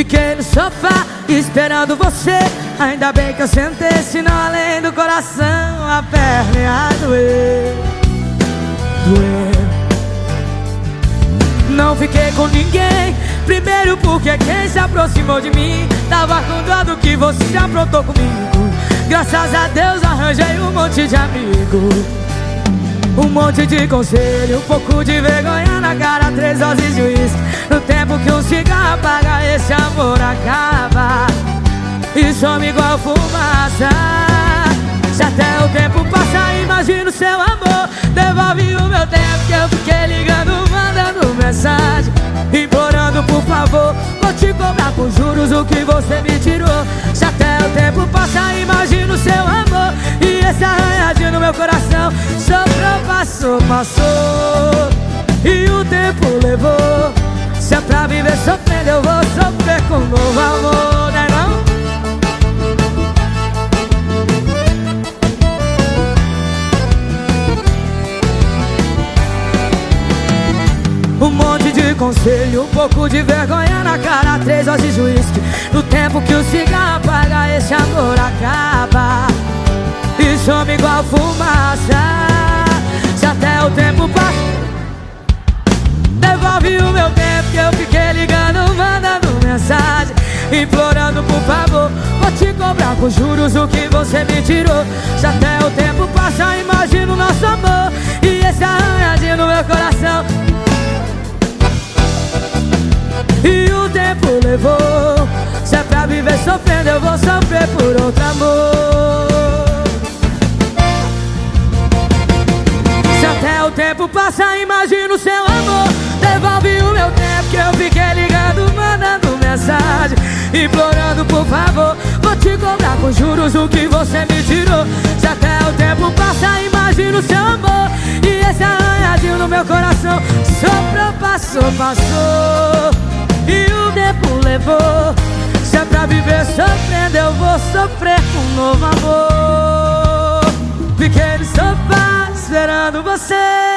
Fiquei no sofá esperando você. Ainda bem que eu sentei, senão além do coração A perna ia doer. Doer. Não fiquei com ninguém. Primeiro porque quem se aproximou de mim Tava com dó do que você se aprontou comigo. Graças a Deus arranjei um monte de amigo um monte de conselho, um pouco de vergonha na cara Três doses de uísque. No tempo que um cigarro apaga, esse amor acaba E some igual fumaça. Se até o tempo passa, o seu amor. Devolve o meu tempo que eu fiquei ligando, mandando mensagem Implorando por favor, vou te cobrar com juros o que você me tirou. Se até o tempo passa, o seu amor. E esse arranhadinho no meu coração passou, passou. E o tempo levou. Se é pra viver sofrendo conselho, um pouco de vergonha na cara Três doses de uísque. No tempo que o cigarro apaga, esse amor acaba. E some igual fumaça. O tempo passa Devolve o meu tempo que eu fiquei ligando, mandando mensagem Implorando por favor, vou te cobrar com juros o que você me tirou. Se até o tempo passa, imagina o nosso amor tempo levou. Se é pra viver sofrendo, eu vou sofrer por outro amor. O tempo passa, o seu amor. Devolve o meu tempo que eu fiquei ligado Mandando mensagem, implorando por favor Vou te cobrar com juros o que você me tirou. Se até o tempo passa, o seu amor. E esse arranhadinho no meu coração Soprou, passou, passou sofrendo eu vou sofrer com um novo amor. Fiquei no sofá esperando você